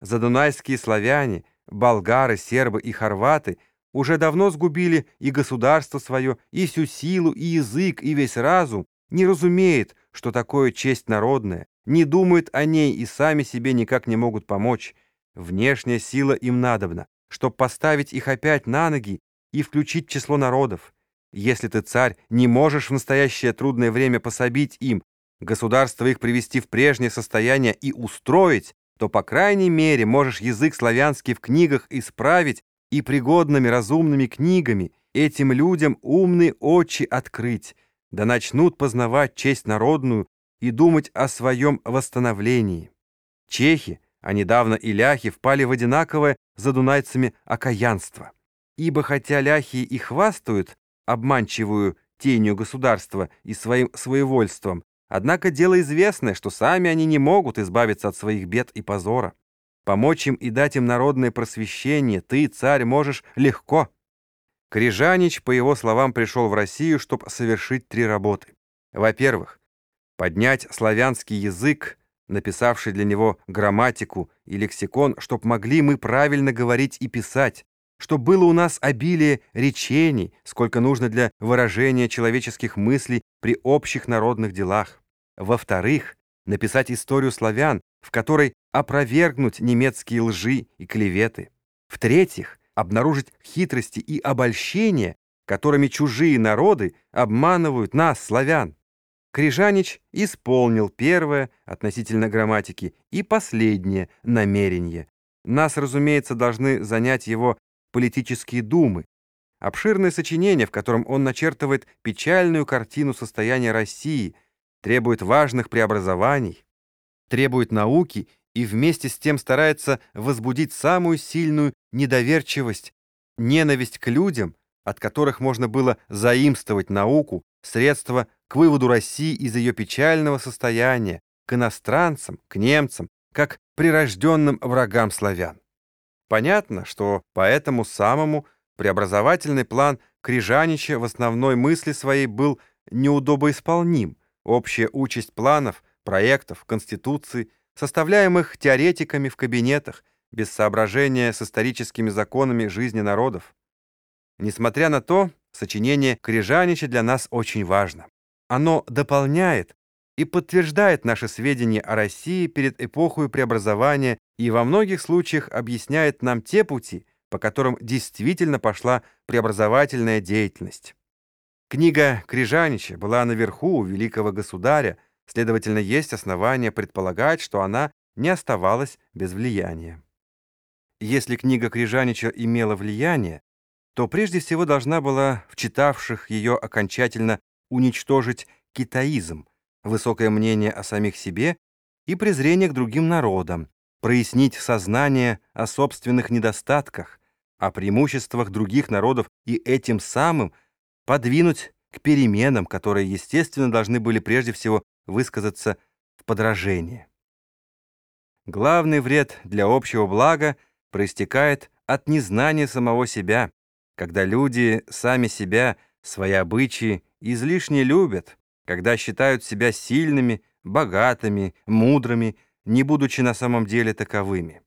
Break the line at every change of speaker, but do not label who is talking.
Задунайские славяне, болгары, сербы и хорваты уже давно сгубили и государство свое, и всю силу, и язык, и весь разум, не разумеет, что такое честь народная, не думают о ней и сами себе никак не могут помочь. Внешняя сила им надобна, чтобы поставить их опять на ноги и включить число народов. Если ты, царь, не можешь в настоящее трудное время пособить им, государство их привести в прежнее состояние и устроить, то, по крайней мере, можешь язык славянский в книгах исправить и пригодными разумными книгами этим людям умные очи открыть, да начнут познавать честь народную и думать о своем восстановлении. Чехи, а недавно и ляхи, впали в одинаковое за дунайцами окаянство. Ибо хотя ляхи и хвастают обманчивую тенью государства и своим своевольством, однако дело известное, что сами они не могут избавиться от своих бед и позора. Помочь им и дать им народное просвещение ты, царь, можешь легко. Крижанич, по его словам, пришел в Россию, чтобы совершить три работы. Во-первых, поднять славянский язык, написавший для него грамматику и лексикон, чтоб могли мы правильно говорить и писать, чтоб было у нас обилие речений, сколько нужно для выражения человеческих мыслей при общих народных делах. Во-вторых, написать историю славян, в которой опровергнуть немецкие лжи и клеветы. В-третьих, обнаружить хитрости и обольщения, которыми чужие народы обманывают нас, славян. Крижанич исполнил первое относительно грамматики и последнее намерение. Нас, разумеется, должны занять его политические думы. Обширное сочинение, в котором он начертывает печальную картину состояния России, требует важных преобразований, требует науки и вместе с тем старается возбудить самую сильную недоверчивость, ненависть к людям, от которых можно было заимствовать науку, средства к выводу России из ее печального состояния, к иностранцам, к немцам, как прирожденным врагам славян. Понятно, что по этому самому преобразовательный план Крижанича в основной мысли своей был неудобоисполним. Общая участь планов, проектов, конституций, составляемых теоретиками в кабинетах, без соображения с историческими законами жизни народов. Несмотря на то, сочинение Крижанича для нас очень важно. Оно дополняет и подтверждает наши сведения о России перед эпохой преобразования и во многих случаях объясняет нам те пути, по которым действительно пошла преобразовательная деятельность. Книга Крижанича была наверху у великого государя, следовательно, есть основания предполагать, что она не оставалась без влияния. Если книга Крижанича имела влияние, то прежде всего должна была в читавших ее окончательно уничтожить китаизм, высокое мнение о самих себе и презрение к другим народам, прояснить сознание о собственных недостатках, о преимуществах других народов и этим самым подвинуть к переменам, которые, естественно, должны были прежде всего высказаться в подражении. Главный вред для общего блага проистекает от незнания самого себя, когда люди сами себя, свои обычаи излишне любят, когда считают себя сильными, богатыми, мудрыми, не будучи на самом деле таковыми.